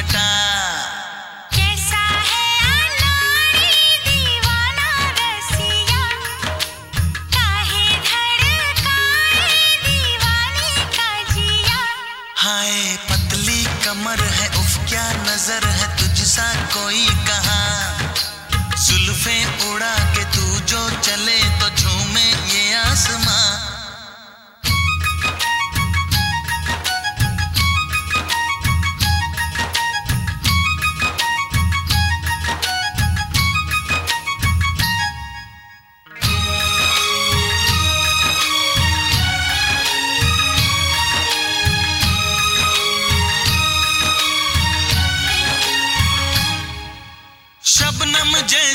घटा। कैसा है दीवाना रसिया? काहे दीवाने का जिया? हाय पतली कमर है उफ क्या नज़र है तुझसा कोई कहा? जुल्फे उड़ा के तू जो चले तो झूमे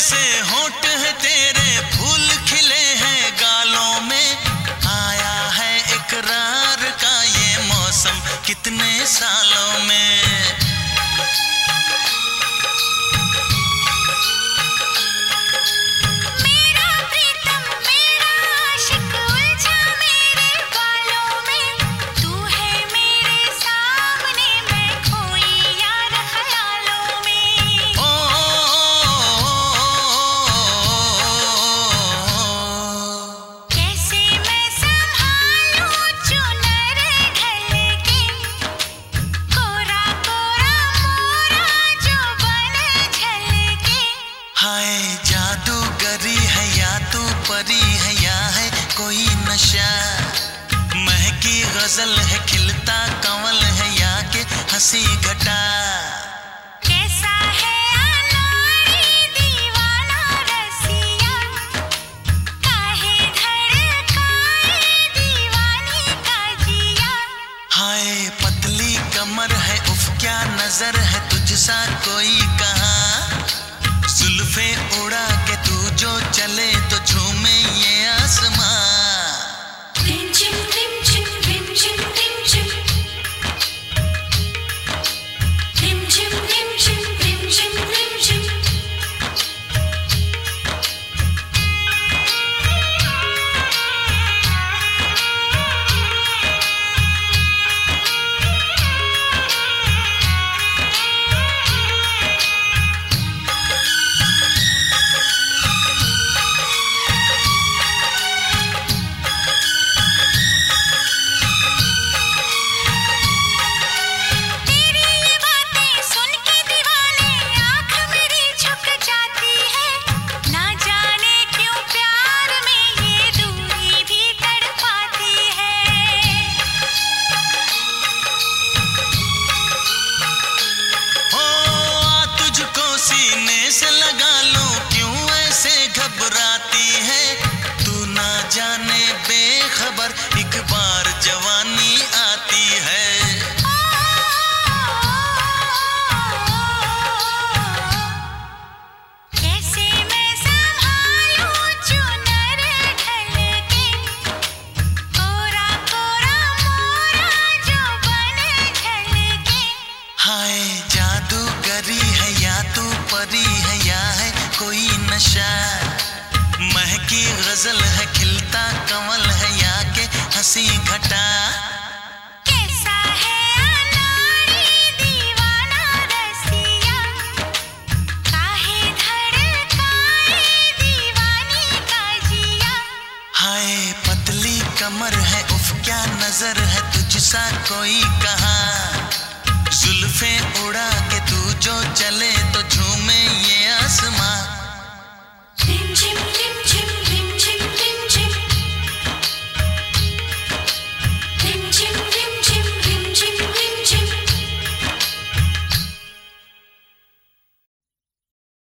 जैसे होठ है तेरे, फूल खिले हैं गालों में। आया है इकरार का ये मौसम, कितने सालों कोई नशा। महकी गज़ल है खिलता कंवल है या के हँसी घटा। कैसा है हाय पतली कमर है उफ क्या नज़र है तुझसा कोई कहा? जुल्फे उड़ा के तू जो चले तो झूमे हाय जादूगरी है या तू परी है या है कोई नशा। महकी गज़ल है खिलता कंवल है या के हँसी घटा। है अनाड़ी दीवाना रसिया? काहे धड़काए दीवाने का जिया? हाय पतली कमर है उफ क्या नज़र है तुझसा कोई कहा? से उड़ा के तू जो चले